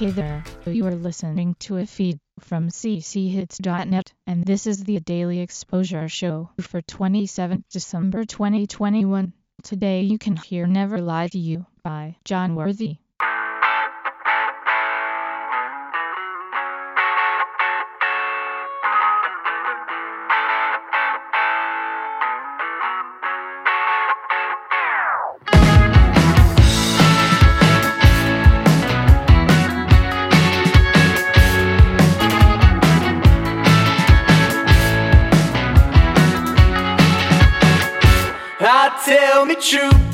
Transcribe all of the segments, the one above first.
Hey there, you are listening to a feed from cchits.net, and this is the Daily Exposure Show for 27 December 2021. Today you can hear Never Lie to You by John Worthy. tell me true.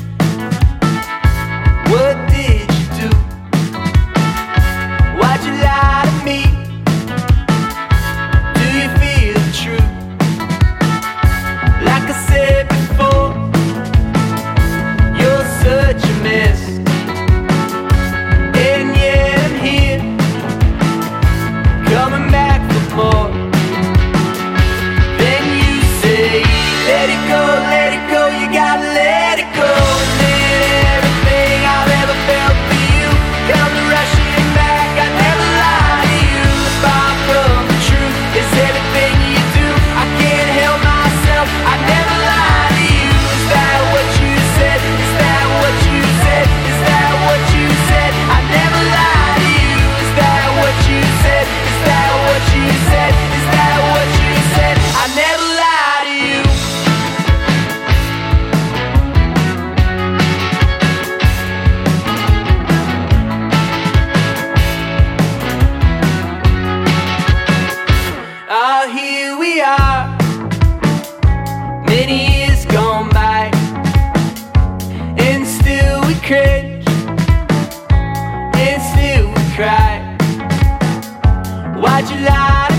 got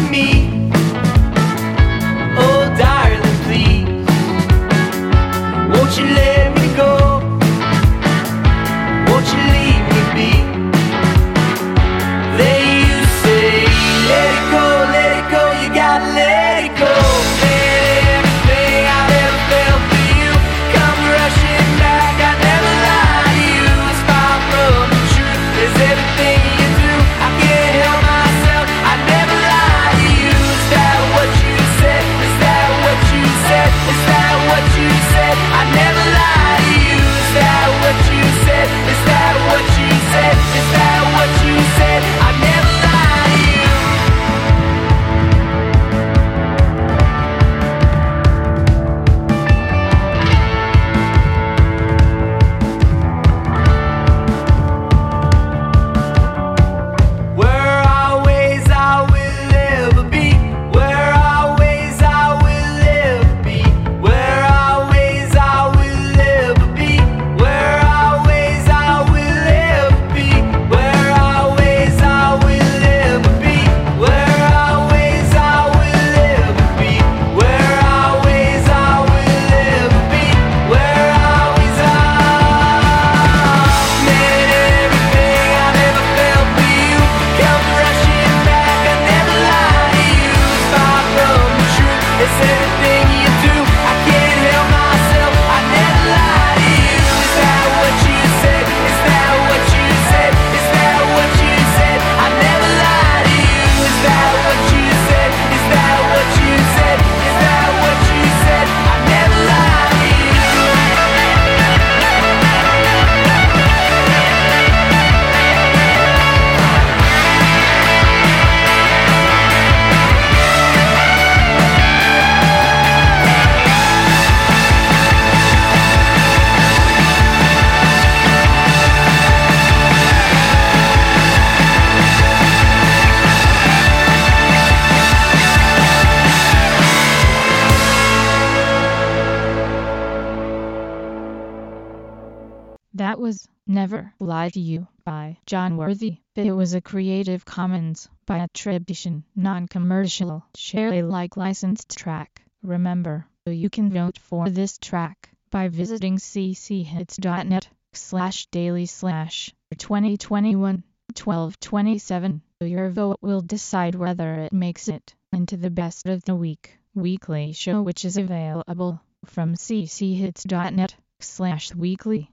That was Never Lie to You by John Worthy, but it was a Creative Commons by attribution, non-commercial, share Alike licensed track. Remember, you can vote for this track by visiting cchits.net slash daily slash 2021 1227. Your vote will decide whether it makes it into the best of the week. Weekly show which is available from cchits.net slash weekly.